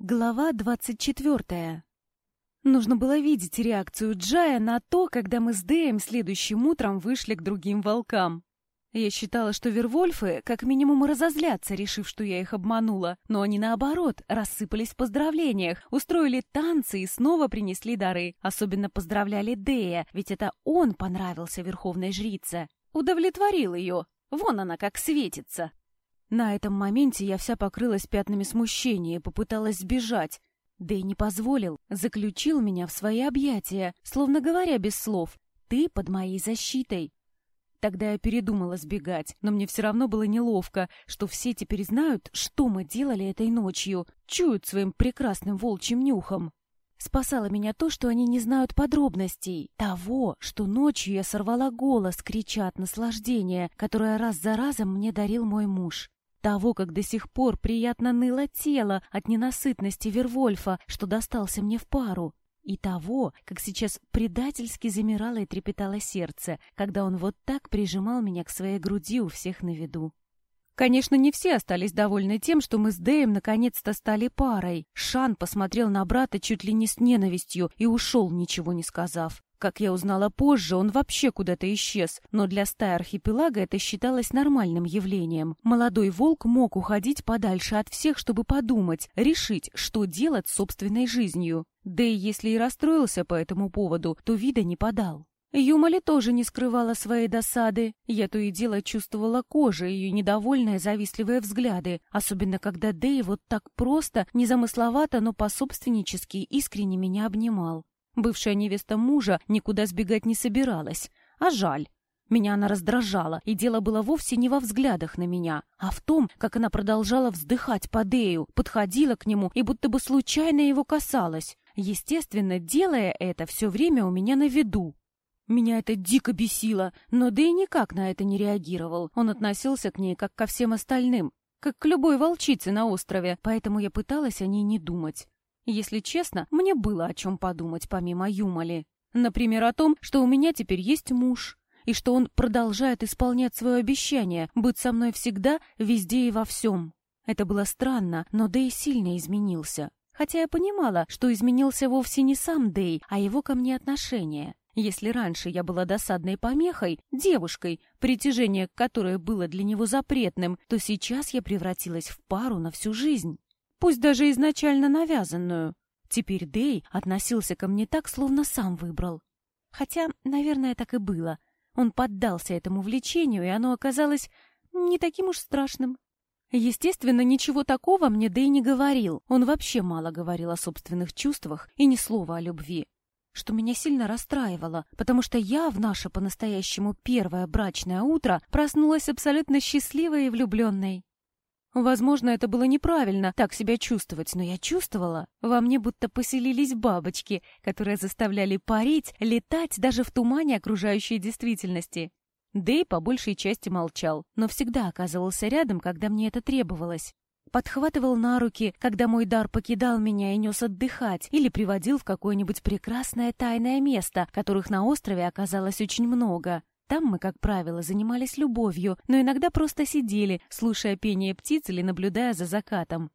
Глава двадцать четвертая. Нужно было видеть реакцию Джая на то, когда мы с Дэем следующим утром вышли к другим волкам. Я считала, что Вервольфы как минимум разозлятся, решив, что я их обманула, но они наоборот рассыпались в поздравлениях, устроили танцы и снова принесли дары. Особенно поздравляли Дэя, ведь это он понравился верховной жрице. Удовлетворил ее. Вон она как светится. На этом моменте я вся покрылась пятнами смущения и попыталась сбежать. Да и не позволил, заключил меня в свои объятия, словно говоря без слов «ты под моей защитой». Тогда я передумала сбегать, но мне все равно было неловко, что все теперь знают, что мы делали этой ночью, чуют своим прекрасным волчьим нюхом. Спасало меня то, что они не знают подробностей того, что ночью я сорвала голос, крича от наслаждения, которое раз за разом мне дарил мой муж того, как до сих пор приятно ныло тело от ненасытности Вервольфа, что достался мне в пару, и того, как сейчас предательски замирало и трепетало сердце, когда он вот так прижимал меня к своей груди у всех на виду. Конечно, не все остались довольны тем, что мы с Дэем наконец-то стали парой. Шан посмотрел на брата чуть ли не с ненавистью и ушел, ничего не сказав. Как я узнала позже, он вообще куда-то исчез, но для стаи архипелага это считалось нормальным явлением. Молодой волк мог уходить подальше от всех, чтобы подумать, решить, что делать с собственной жизнью. Да и если и расстроился по этому поводу, то вида не подал. Юмали тоже не скрывала своей досады. Я то и дело чувствовала кожей ее недовольные завистливые взгляды, особенно когда Дэй вот так просто, незамысловато, но пособственнически искренне меня обнимал. Бывшая невеста мужа никуда сбегать не собиралась. А жаль. Меня она раздражала, и дело было вовсе не во взглядах на меня, а в том, как она продолжала вздыхать по Дею, подходила к нему и будто бы случайно его касалась. Естественно, делая это все время у меня на виду. Меня это дико бесило, но Дэй никак на это не реагировал. Он относился к ней как ко всем остальным, как к любой волчице на острове, поэтому я пыталась о ней не думать. Если честно, мне было о чем подумать помимо Юмали. Например, о том, что у меня теперь есть муж, и что он продолжает исполнять свое обещание быть со мной всегда, везде и во всем. Это было странно, но Дэй сильно изменился. Хотя я понимала, что изменился вовсе не сам Дэй, а его ко мне отношение. Если раньше я была досадной помехой, девушкой, притяжение которой было для него запретным, то сейчас я превратилась в пару на всю жизнь пусть даже изначально навязанную. Теперь Дэй относился ко мне так, словно сам выбрал. Хотя, наверное, так и было. Он поддался этому влечению, и оно оказалось не таким уж страшным. Естественно, ничего такого мне Дэй не говорил. Он вообще мало говорил о собственных чувствах и ни слова о любви. Что меня сильно расстраивало, потому что я в наше по-настоящему первое брачное утро проснулась абсолютно счастливой и влюбленной. Возможно, это было неправильно так себя чувствовать, но я чувствовала. Во мне будто поселились бабочки, которые заставляли парить, летать даже в тумане окружающей действительности. Дэй по большей части молчал, но всегда оказывался рядом, когда мне это требовалось. Подхватывал на руки, когда мой дар покидал меня и нес отдыхать, или приводил в какое-нибудь прекрасное тайное место, которых на острове оказалось очень много. Там мы, как правило, занимались любовью, но иногда просто сидели, слушая пение птиц или наблюдая за закатом.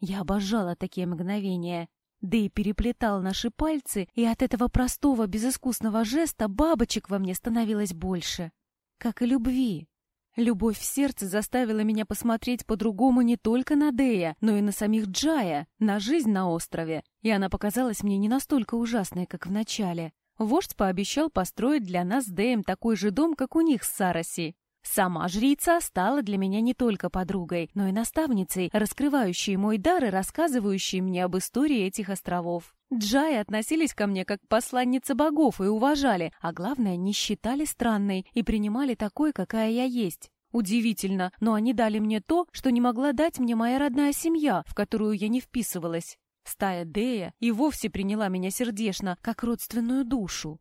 Я обожала такие мгновения. Да и переплетал наши пальцы, и от этого простого, безыскусного жеста бабочек во мне становилось больше. Как и любви. Любовь в сердце заставила меня посмотреть по-другому не только на Дея, но и на самих Джая, на жизнь на острове, и она показалась мне не настолько ужасной, как в начале. Вождь пообещал построить для нас с Дэем такой же дом, как у них с Сараси. Сама жрица стала для меня не только подругой, но и наставницей, раскрывающей мой дар и рассказывающей мне об истории этих островов. Джаи относились ко мне как к посланнице богов и уважали, а главное, не считали странной и принимали такой, какая я есть. Удивительно, но они дали мне то, что не могла дать мне моя родная семья, в которую я не вписывалась. Стая Дея и вовсе приняла меня сердечно, как родственную душу.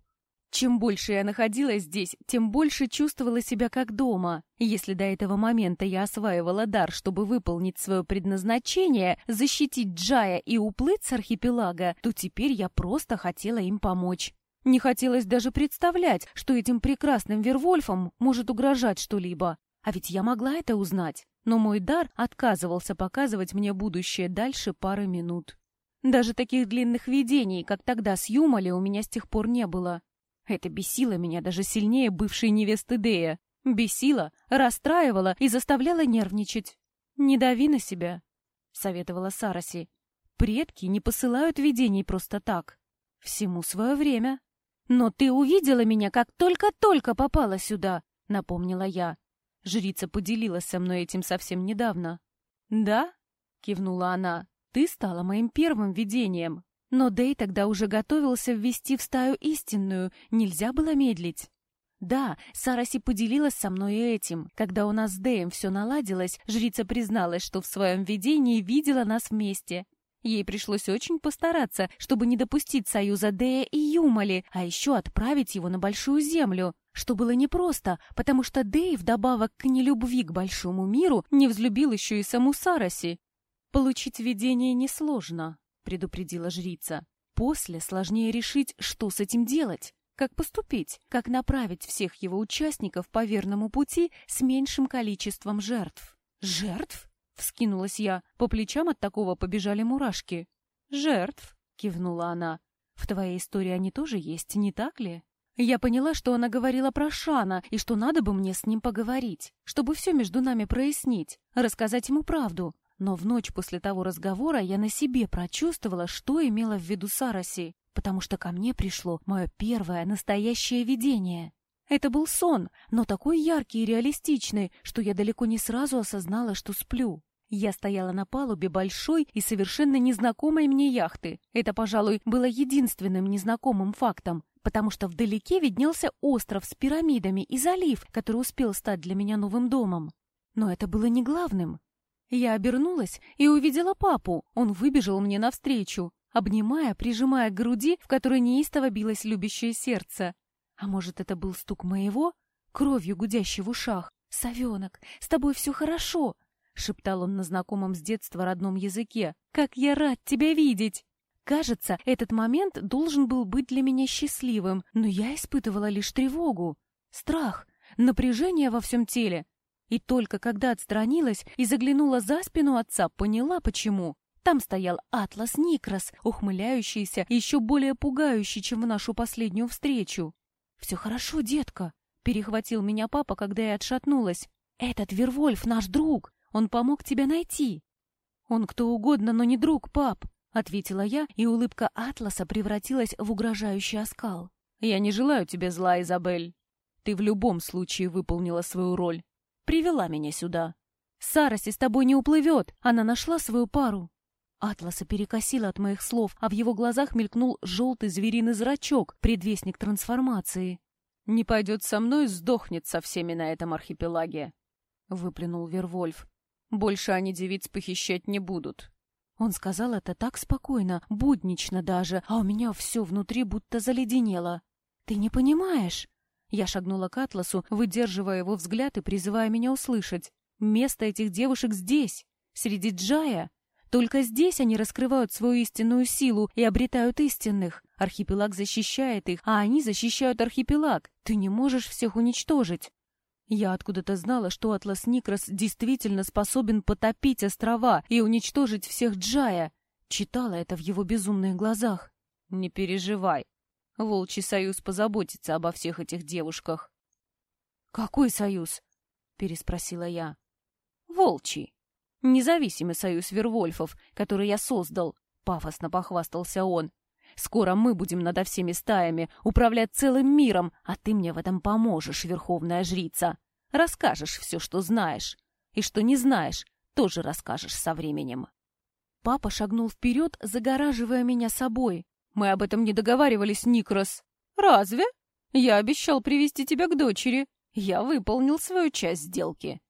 Чем больше я находилась здесь, тем больше чувствовала себя как дома. Если до этого момента я осваивала дар, чтобы выполнить свое предназначение, защитить Джая и уплыть с архипелага, то теперь я просто хотела им помочь. Не хотелось даже представлять, что этим прекрасным Вервольфам может угрожать что-либо. А ведь я могла это узнать. Но мой дар отказывался показывать мне будущее дальше пары минут. Даже таких длинных видений, как тогда с Юмали, у меня с тех пор не было. Это бесило меня даже сильнее бывшей невесты Дея. Бесило, расстраивало и заставляло нервничать. «Не дави на себя», — советовала Сараси. «Предки не посылают видений просто так. Всему свое время». «Но ты увидела меня, как только-только попала сюда», — напомнила я. Жрица поделилась со мной этим совсем недавно. «Да?» — кивнула она. «Ты стала моим первым видением. Но Дэй тогда уже готовился ввести в стаю истинную, нельзя было медлить». Да, Сараси поделилась со мной этим. Когда у нас с Дэем все наладилось, жрица призналась, что в своем видении видела нас вместе. Ей пришлось очень постараться, чтобы не допустить союза Дея и Юмали, а еще отправить его на Большую Землю, что было непросто, потому что Дэй, вдобавок к нелюбви к Большому миру, не взлюбил еще и саму Сараси. «Получить видение несложно», — предупредила жрица. «После сложнее решить, что с этим делать, как поступить, как направить всех его участников по верному пути с меньшим количеством жертв». «Жертв?» — вскинулась я. По плечам от такого побежали мурашки. «Жертв?» — кивнула она. «В твоей истории они тоже есть, не так ли?» Я поняла, что она говорила про Шана, и что надо бы мне с ним поговорить, чтобы все между нами прояснить, рассказать ему правду. Но в ночь после того разговора я на себе прочувствовала, что имела в виду Сараси, потому что ко мне пришло мое первое настоящее видение. Это был сон, но такой яркий и реалистичный, что я далеко не сразу осознала, что сплю. Я стояла на палубе большой и совершенно незнакомой мне яхты. Это, пожалуй, было единственным незнакомым фактом, потому что вдалеке виднелся остров с пирамидами и залив, который успел стать для меня новым домом. Но это было не главным. Я обернулась и увидела папу. Он выбежал мне навстречу, обнимая, прижимая к груди, в которой неистово билось любящее сердце. А может, это был стук моего, кровью гудящий в ушах? «Совенок, с тобой все хорошо!» — шептал он на знакомом с детства родном языке. «Как я рад тебя видеть!» Кажется, этот момент должен был быть для меня счастливым, но я испытывала лишь тревогу, страх, напряжение во всем теле. И только когда отстранилась и заглянула за спину отца, поняла, почему. Там стоял Атлас Никрос, ухмыляющийся, еще более пугающий, чем в нашу последнюю встречу. «Все хорошо, детка», — перехватил меня папа, когда я отшатнулась. «Этот Вервольф наш друг. Он помог тебя найти». «Он кто угодно, но не друг, пап», — ответила я, и улыбка Атласа превратилась в угрожающий оскал. «Я не желаю тебе зла, Изабель. Ты в любом случае выполнила свою роль. Привела меня сюда. Сараси с тобой не уплывет, она нашла свою пару». Атласа перекосило от моих слов, а в его глазах мелькнул желтый звериный зрачок, предвестник трансформации. «Не пойдет со мной, сдохнет со всеми на этом архипелаге», — выплюнул Вервольф. Больше они девиц похищать не будут. Он сказал это так спокойно, буднично даже, а у меня все внутри будто заледенело. «Ты не понимаешь?» Я шагнула к Атласу, выдерживая его взгляд и призывая меня услышать. «Место этих девушек здесь, среди Джая. Только здесь они раскрывают свою истинную силу и обретают истинных. Архипелаг защищает их, а они защищают архипелаг. Ты не можешь всех уничтожить. Я откуда-то знала, что Атлас Никрос действительно способен потопить острова и уничтожить всех Джая. Читала это в его безумных глазах. Не переживай. Волчий союз позаботится обо всех этих девушках. Какой союз? переспросила я. Волчий. Независимый союз Вервольфов, который я создал, пафосно похвастался он. Скоро мы будем над всеми стаями, управлять целым миром, а ты мне в этом поможешь, верховная жрица. Расскажешь все, что знаешь. И что не знаешь, тоже расскажешь со временем. Папа шагнул вперед, загораживая меня собой. Мы об этом не договаривались, Никрос. Разве? Я обещал привести тебя к дочери. Я выполнил свою часть сделки.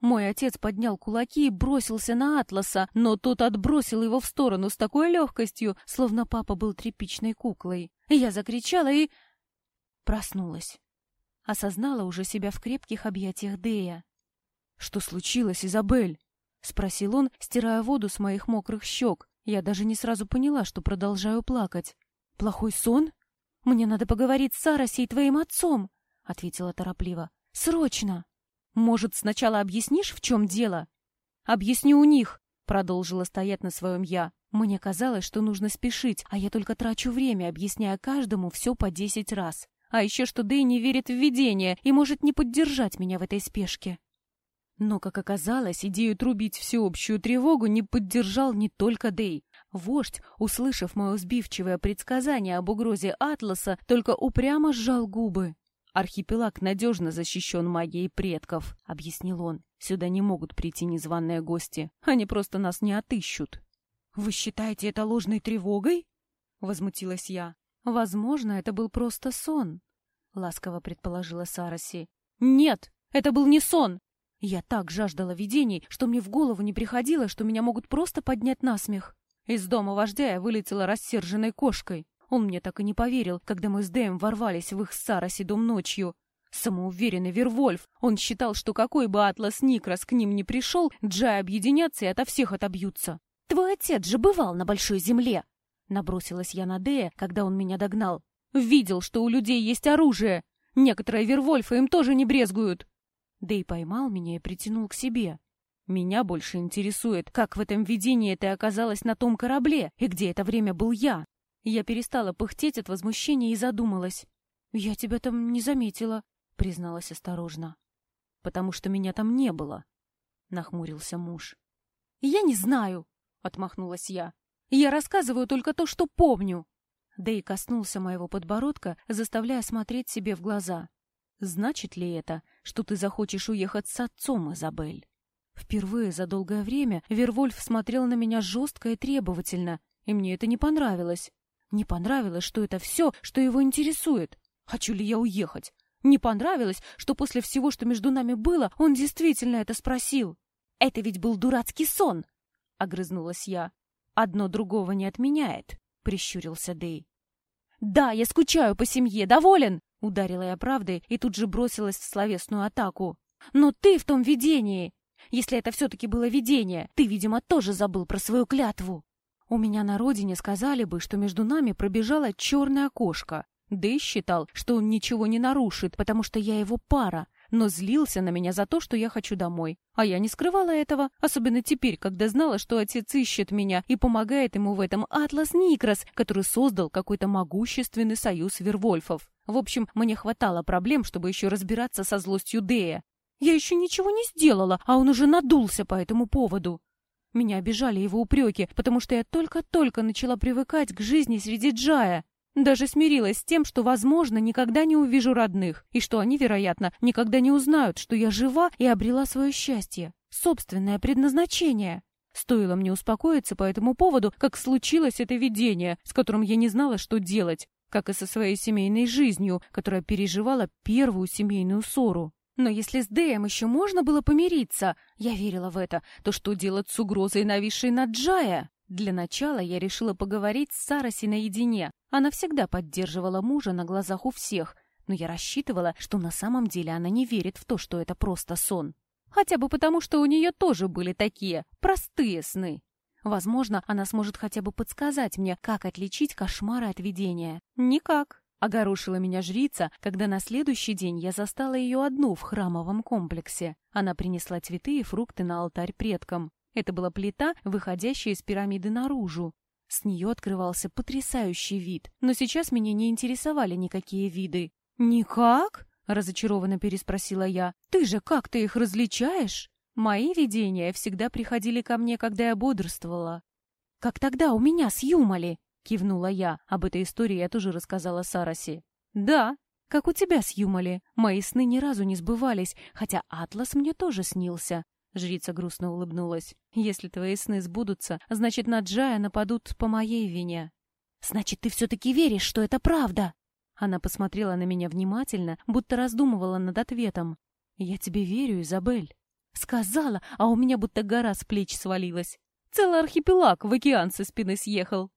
Мой отец поднял кулаки и бросился на Атласа, но тот отбросил его в сторону с такой легкостью, словно папа был тряпичной куклой. Я закричала и... Проснулась. Осознала уже себя в крепких объятиях Дея. «Что случилось, Изабель?» — спросил он, стирая воду с моих мокрых щек. Я даже не сразу поняла, что продолжаю плакать. «Плохой сон? Мне надо поговорить с Сарасей, твоим отцом!» — ответила торопливо. «Срочно!» «Может, сначала объяснишь, в чем дело?» «Объясню у них», — Продолжила стоять на своем «я». Мне казалось, что нужно спешить, а я только трачу время, объясняя каждому все по десять раз. А еще что Дэй не верит в видение и может не поддержать меня в этой спешке. Но, как оказалось, идею трубить всеобщую тревогу не поддержал не только Дэй. Вождь, услышав мое сбивчивое предсказание об угрозе Атласа, только упрямо сжал губы. «Архипелаг надежно защищен магией предков», — объяснил он. «Сюда не могут прийти незваные гости. Они просто нас не отыщут». «Вы считаете это ложной тревогой?» — возмутилась я. «Возможно, это был просто сон», — ласково предположила Сараси. «Нет, это был не сон!» Я так жаждала видений, что мне в голову не приходило, что меня могут просто поднять на смех. Из дома вождя я вылетела рассерженной кошкой. Он мне так и не поверил, когда мы с Дэем ворвались в их с Сараси дом ночью. Самоуверенный Вервольф. Он считал, что какой бы Атлас Никрос к ним не пришел, Джай объединятся и ото всех отобьются. «Твой отец же бывал на Большой Земле!» Набросилась я на Дея, когда он меня догнал. «Видел, что у людей есть оружие! Некоторые Вервольфы им тоже не брезгуют!» Дэй поймал меня и притянул к себе. «Меня больше интересует, как в этом видении ты оказалась на том корабле, и где это время был я?» Я перестала пыхтеть от возмущения и задумалась. «Я тебя там не заметила», — призналась осторожно. «Потому что меня там не было», — нахмурился муж. «Я не знаю», — отмахнулась я. «Я рассказываю только то, что помню». Дэй коснулся моего подбородка, заставляя смотреть себе в глаза. «Значит ли это, что ты захочешь уехать с отцом, Изабель?» Впервые за долгое время Вервольф смотрел на меня жестко и требовательно, и мне это не понравилось. Не понравилось, что это все, что его интересует. Хочу ли я уехать? Не понравилось, что после всего, что между нами было, он действительно это спросил. Это ведь был дурацкий сон, — огрызнулась я. Одно другого не отменяет, — прищурился Дэй. Да, я скучаю по семье, доволен, — ударила я правдой и тут же бросилась в словесную атаку. Но ты в том видении. Если это все-таки было видение, ты, видимо, тоже забыл про свою клятву. У меня на родине сказали бы, что между нами пробежала черная кошка. Дэй считал, что он ничего не нарушит, потому что я его пара, но злился на меня за то, что я хочу домой. А я не скрывала этого, особенно теперь, когда знала, что отец ищет меня и помогает ему в этом Атлас Никрос, который создал какой-то могущественный союз Вервольфов. В общем, мне хватало проблем, чтобы еще разбираться со злостью Дэя. Я еще ничего не сделала, а он уже надулся по этому поводу. Меня обижали его упреки, потому что я только-только начала привыкать к жизни среди Джая. Даже смирилась с тем, что, возможно, никогда не увижу родных, и что они, вероятно, никогда не узнают, что я жива и обрела свое счастье, собственное предназначение. Стоило мне успокоиться по этому поводу, как случилось это видение, с которым я не знала, что делать, как и со своей семейной жизнью, которая переживала первую семейную ссору. Но если с Дэем еще можно было помириться, я верила в это, то что делать с угрозой, нависшей над Джая? Для начала я решила поговорить с Сараси наедине. Она всегда поддерживала мужа на глазах у всех, но я рассчитывала, что на самом деле она не верит в то, что это просто сон. Хотя бы потому, что у нее тоже были такие простые сны. Возможно, она сможет хотя бы подсказать мне, как отличить кошмары от видения. Никак. Огорошила меня жрица, когда на следующий день я застала ее одну в храмовом комплексе. Она принесла цветы и фрукты на алтарь предкам. Это была плита, выходящая из пирамиды наружу. С нее открывался потрясающий вид, но сейчас меня не интересовали никакие виды. «Никак?» — разочарованно переспросила я. «Ты же как-то их различаешь?» Мои видения всегда приходили ко мне, когда я бодрствовала. «Как тогда у меня с Юмали?» — кивнула я. Об этой истории я тоже рассказала Сараси. «Да, как у тебя с Юмали. Мои сны ни разу не сбывались, хотя Атлас мне тоже снился». Жрица грустно улыбнулась. «Если твои сны сбудутся, значит, на Джая нападут по моей вине». «Значит, ты все-таки веришь, что это правда?» Она посмотрела на меня внимательно, будто раздумывала над ответом. «Я тебе верю, Изабель». Сказала, а у меня будто гора с плеч свалилась. Целый архипелаг в океан со спины съехал.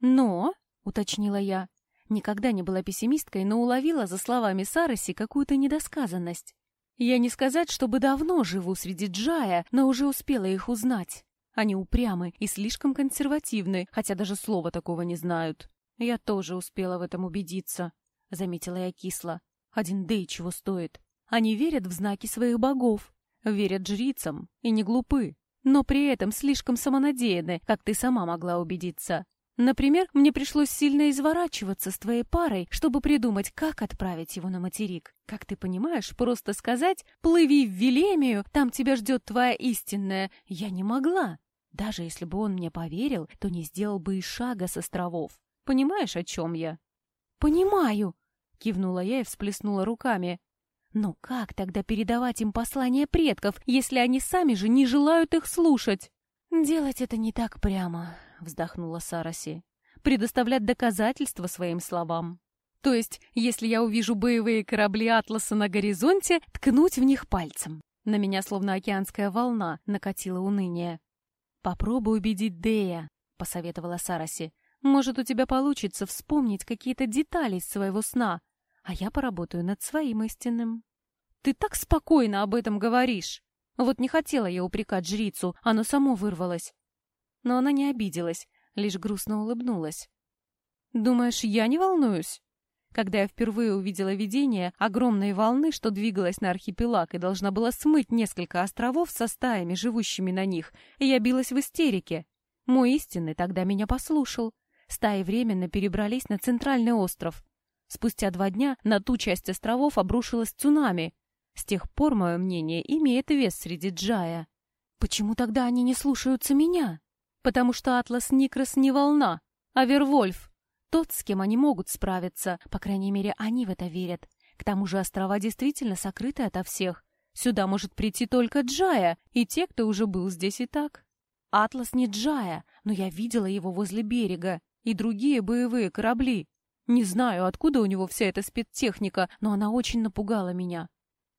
«Но», — уточнила я, никогда не была пессимисткой, но уловила за словами Сараси какую-то недосказанность. Я не сказать, чтобы давно живу среди Джая, но уже успела их узнать. Они упрямы и слишком консервативны, хотя даже слова такого не знают. Я тоже успела в этом убедиться, — заметила я кисло. Один Дэй чего стоит. Они верят в знаки своих богов, верят жрицам и не глупы. но при этом слишком самонадеянны, как ты сама могла убедиться. Например, мне пришлось сильно изворачиваться с твоей парой, чтобы придумать, как отправить его на материк. Как ты понимаешь, просто сказать «плыви в Вилемию, там тебя ждет твоя истинная» я не могла. Даже если бы он мне поверил, то не сделал бы и шага с островов. Понимаешь, о чем я? «Понимаю!» — кивнула я и всплеснула руками. «Но как тогда передавать им послания предков, если они сами же не желают их слушать?» «Делать это не так прямо», — вздохнула Сараси. «Предоставлять доказательства своим словам. То есть, если я увижу боевые корабли Атласа на горизонте, ткнуть в них пальцем». На меня словно океанская волна накатила уныние. «Попробуй убедить Дея», — посоветовала Сараси. «Может, у тебя получится вспомнить какие-то детали из своего сна, а я поработаю над своим истинным». «Ты так спокойно об этом говоришь!» Вот не хотела я упрекать жрицу, оно само вырвалось. Но она не обиделась, лишь грустно улыбнулась. «Думаешь, я не волнуюсь?» Когда я впервые увидела видение огромной волны, что двигалась на архипелаг и должна была смыть несколько островов со стаями, живущими на них, я билась в истерике. Мой истинный тогда меня послушал. Стаи временно перебрались на центральный остров. Спустя два дня на ту часть островов обрушилось цунами. С тех пор мое мнение имеет вес среди Джая. Почему тогда они не слушаются меня? Потому что Атлас Никрос не волна, а Вервольф. Тот, с кем они могут справиться, по крайней мере, они в это верят. К тому же острова действительно сокрыты ото всех. Сюда может прийти только Джая, и те, кто уже был здесь и так. Атлас не Джая, но я видела его возле берега, и другие боевые корабли. Не знаю, откуда у него вся эта спецтехника, но она очень напугала меня.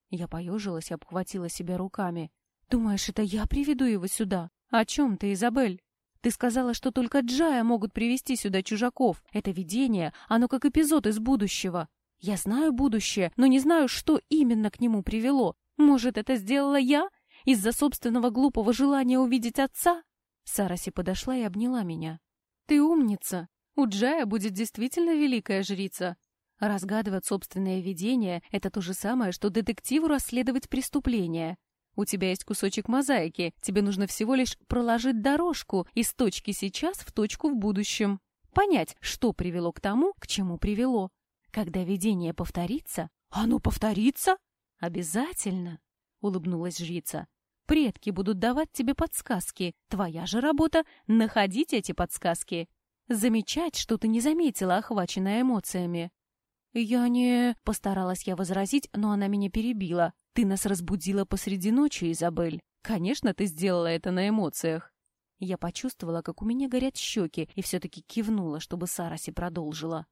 Я поежилась и обхватила себя руками. «Думаешь, это я приведу его сюда? О чем ты, Изабель?» Ты сказала, что только Джая могут привести сюда чужаков. Это видение, оно как эпизод из будущего. Я знаю будущее, но не знаю, что именно к нему привело. Может, это сделала я? Из-за собственного глупого желания увидеть отца? Сараси подошла и обняла меня. Ты умница. У Джая будет действительно великая жрица. Разгадывать собственное видение — это то же самое, что детективу расследовать преступление. У тебя есть кусочек мозаики, тебе нужно всего лишь проложить дорожку из точки сейчас в точку в будущем. Понять, что привело к тому, к чему привело. Когда видение повторится... Оно повторится? Обязательно, улыбнулась жрица. Предки будут давать тебе подсказки. Твоя же работа — находить эти подсказки. Замечать, что ты не заметила, охваченная эмоциями. «Я не...» — постаралась я возразить, но она меня перебила. «Ты нас разбудила посреди ночи, Изабель. Конечно, ты сделала это на эмоциях». Я почувствовала, как у меня горят щеки, и все-таки кивнула, чтобы Сараси продолжила.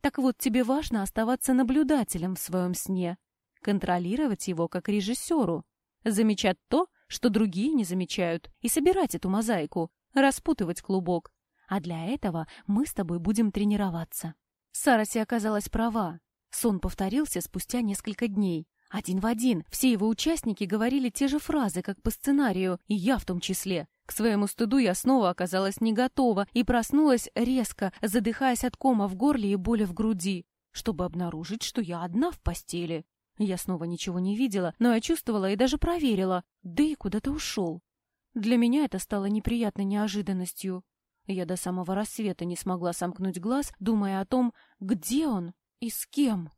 «Так вот, тебе важно оставаться наблюдателем в своем сне, контролировать его как режиссеру, замечать то, что другие не замечают, и собирать эту мозаику, распутывать клубок. А для этого мы с тобой будем тренироваться». Сараси оказалась права. Сон повторился спустя несколько дней. Один в один. Все его участники говорили те же фразы, как по сценарию, и я в том числе. К своему стыду я снова оказалась не готова и проснулась резко, задыхаясь от кома в горле и боли в груди, чтобы обнаружить, что я одна в постели. Я снова ничего не видела, но я чувствовала и даже проверила. Да и куда-то ушел. Для меня это стало неприятной неожиданностью. Я до самого рассвета не смогла сомкнуть глаз, думая о том, где он и с кем.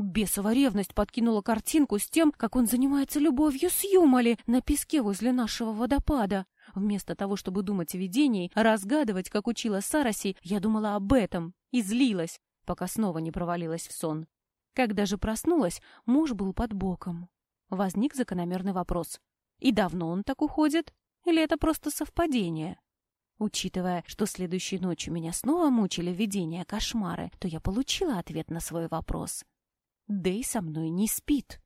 Бесова ревность подкинула картинку с тем, как он занимается любовью с Юмали на песке возле нашего водопада. Вместо того, чтобы думать о видении, разгадывать, как учила Сараси, я думала об этом и злилась, пока снова не провалилась в сон. Когда же проснулась, муж был под боком. Возник закономерный вопрос. И давно он так уходит? Или это просто совпадение? Учитывая, что следующей ночью меня снова мучили видения кошмары, то я получила ответ на свой вопрос. Дэй со мной не спит.